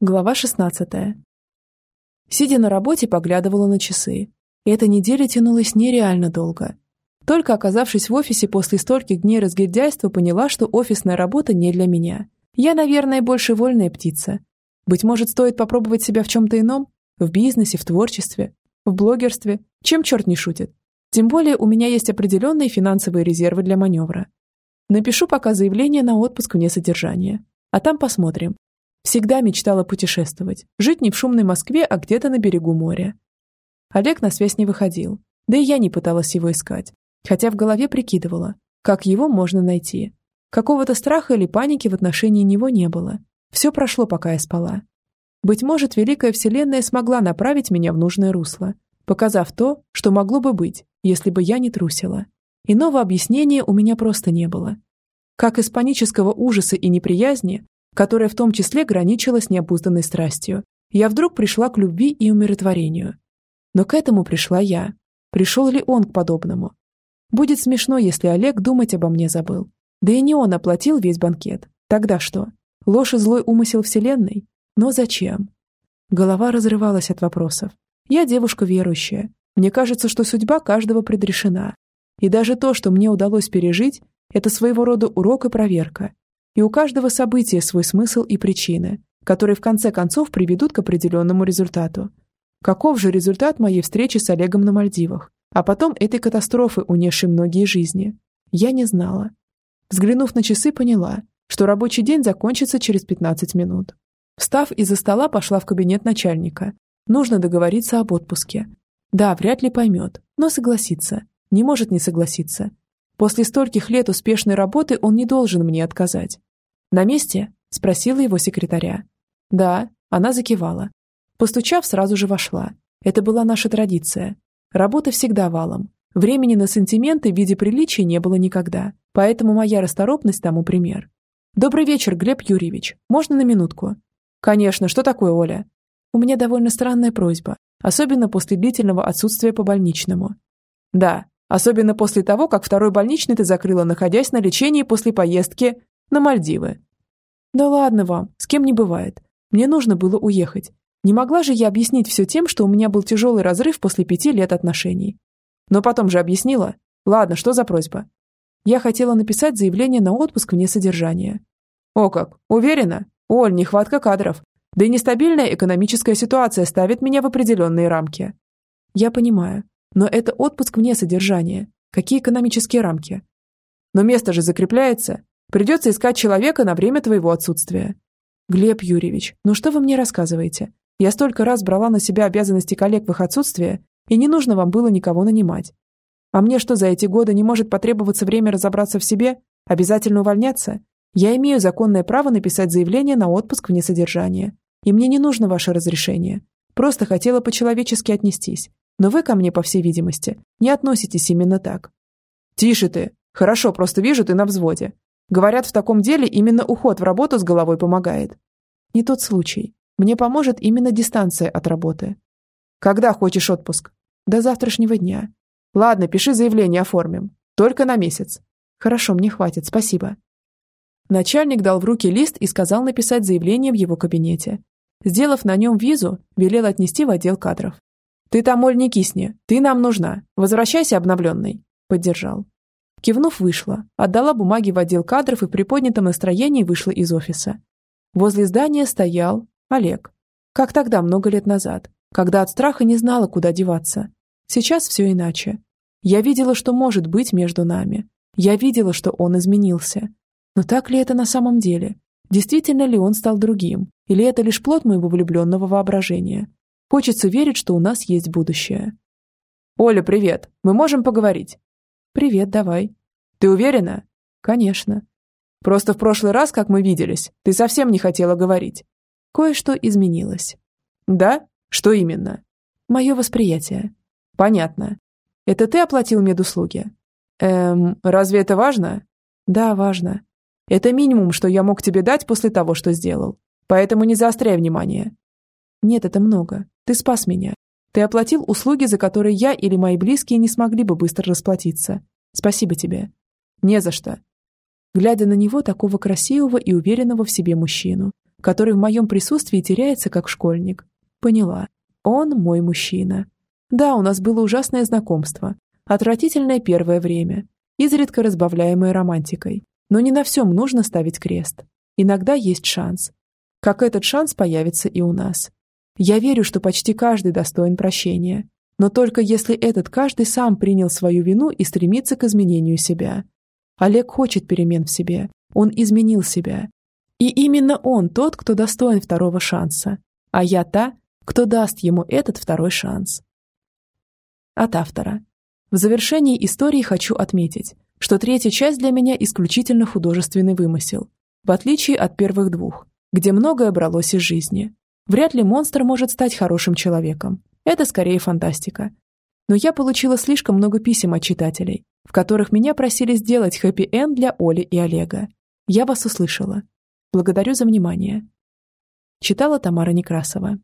Глава 16. Сидя на работе, поглядывала на часы. Эта неделя тянулась нереально долго. Только оказавшись в офисе после стольких дней разгильдяйства, поняла, что офисная работа не для меня. Я, наверное, больше вольная птица. Быть может, стоит попробовать себя в чем-то ином? В бизнесе, в творчестве, в блогерстве? Чем черт не шутит? Тем более у меня есть определенные финансовые резервы для маневра. Напишу пока заявление на отпуск вне содержания. А там посмотрим, Всегда мечтала путешествовать, жить не в шумной Москве, а где-то на берегу моря. Олег на связь не выходил, да и я не пыталась его искать, хотя в голове прикидывала, как его можно найти. Какого-то страха или паники в отношении него не было. Все прошло, пока я спала. Быть может, Великая Вселенная смогла направить меня в нужное русло, показав то, что могло бы быть, если бы я не трусила. Иного объяснения у меня просто не было. Как из панического ужаса и неприязни которая в том числе граничила с необузданной страстью. Я вдруг пришла к любви и умиротворению. Но к этому пришла я. Пришел ли он к подобному? Будет смешно, если Олег думать обо мне забыл. Да и не он оплатил весь банкет. Тогда что? Ложь и злой умысел Вселенной? Но зачем? Голова разрывалась от вопросов. Я девушка верующая. Мне кажется, что судьба каждого предрешена. И даже то, что мне удалось пережить, это своего рода урок и проверка, и у каждого события свой смысл и причины, которые в конце концов приведут к определенному результату. Каков же результат моей встречи с Олегом на Мальдивах, а потом этой катастрофы, унесшей многие жизни? Я не знала. Взглянув на часы, поняла, что рабочий день закончится через 15 минут. Встав из-за стола, пошла в кабинет начальника. Нужно договориться об отпуске. Да, вряд ли поймет, но согласится. Не может не согласиться. После стольких лет успешной работы он не должен мне отказать. «На месте?» – спросила его секретаря. «Да», – она закивала. Постучав, сразу же вошла. Это была наша традиция. Работа всегда валом. Времени на сантименты в виде приличия не было никогда. Поэтому моя расторопность тому пример. «Добрый вечер, Глеб Юрьевич. Можно на минутку?» «Конечно. Что такое, Оля?» «У меня довольно странная просьба, особенно после длительного отсутствия по больничному». «Да, особенно после того, как второй больничный ты закрыла, находясь на лечении после поездки на Мальдивы. Да ладно вам, с кем не бывает. Мне нужно было уехать. Не могла же я объяснить все тем, что у меня был тяжелый разрыв после пяти лет отношений. Но потом же объяснила. Ладно, что за просьба? Я хотела написать заявление на отпуск вне содержания. О как, уверена? Оль, нехватка кадров. Да и нестабильная экономическая ситуация ставит меня в определенные рамки. Я понимаю, но это отпуск вне содержания. Какие экономические рамки? Но место же закрепляется. Придется искать человека на время твоего отсутствия. Глеб Юрьевич, ну что вы мне рассказываете? Я столько раз брала на себя обязанности коллег в их отсутствие, и не нужно вам было никого нанимать. А мне что, за эти годы не может потребоваться время разобраться в себе? Обязательно увольняться? Я имею законное право написать заявление на отпуск вне содержания. И мне не нужно ваше разрешение. Просто хотела по-человечески отнестись. Но вы ко мне, по всей видимости, не относитесь именно так. Тише ты. Хорошо, просто вижу, ты на взводе. Говорят, в таком деле именно уход в работу с головой помогает. Не тот случай. Мне поможет именно дистанция от работы. Когда хочешь отпуск? До завтрашнего дня. Ладно, пиши заявление, оформим. Только на месяц. Хорошо, мне хватит, спасибо. Начальник дал в руки лист и сказал написать заявление в его кабинете. Сделав на нем визу, велел отнести в отдел кадров. «Ты там, Оль, не кисни. Ты нам нужна. Возвращайся обновленной». Поддержал. Кивнув, вышла, отдала бумаги в отдел кадров и при поднятом настроении вышла из офиса. Возле здания стоял Олег. Как тогда, много лет назад, когда от страха не знала, куда деваться. Сейчас все иначе. Я видела, что может быть между нами. Я видела, что он изменился. Но так ли это на самом деле? Действительно ли он стал другим? Или это лишь плод моего влюбленного воображения? Хочется верить, что у нас есть будущее. «Оля, привет! Мы можем поговорить?» «Привет, давай». «Ты уверена?» «Конечно». «Просто в прошлый раз, как мы виделись, ты совсем не хотела говорить». «Кое-что изменилось». «Да? Что именно?» «Мое восприятие». «Понятно. Это ты оплатил медуслуги?» «Эм, разве это важно?» «Да, важно. Это минимум, что я мог тебе дать после того, что сделал. Поэтому не заостряй внимание». «Нет, это много. Ты спас меня. Ты оплатил услуги, за которые я или мои близкие не смогли бы быстро расплатиться. Спасибо тебе. Не за что. Глядя на него, такого красивого и уверенного в себе мужчину, который в моем присутствии теряется как школьник. Поняла. Он мой мужчина. Да, у нас было ужасное знакомство. Отвратительное первое время. Изредка разбавляемое романтикой. Но не на всем нужно ставить крест. Иногда есть шанс. Как этот шанс появится и у нас. Я верю, что почти каждый достоин прощения. Но только если этот каждый сам принял свою вину и стремится к изменению себя. Олег хочет перемен в себе. Он изменил себя. И именно он тот, кто достоин второго шанса. А я та, кто даст ему этот второй шанс. От автора. В завершении истории хочу отметить, что третья часть для меня исключительно художественный вымысел, в отличие от первых двух, где многое бралось из жизни. Вряд ли монстр может стать хорошим человеком. Это скорее фантастика. Но я получила слишком много писем от читателей, в которых меня просили сделать хэппи-энд для Оли и Олега. Я вас услышала. Благодарю за внимание. Читала Тамара Некрасова.